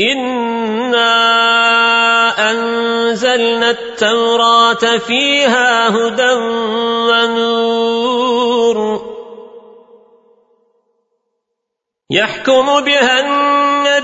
إنا أنزلنا التوراة فيها هدى ونور يحكم بها الذين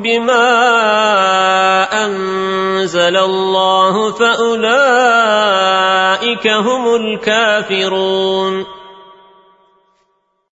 بما أنزل الله فأولئك هم الكافرون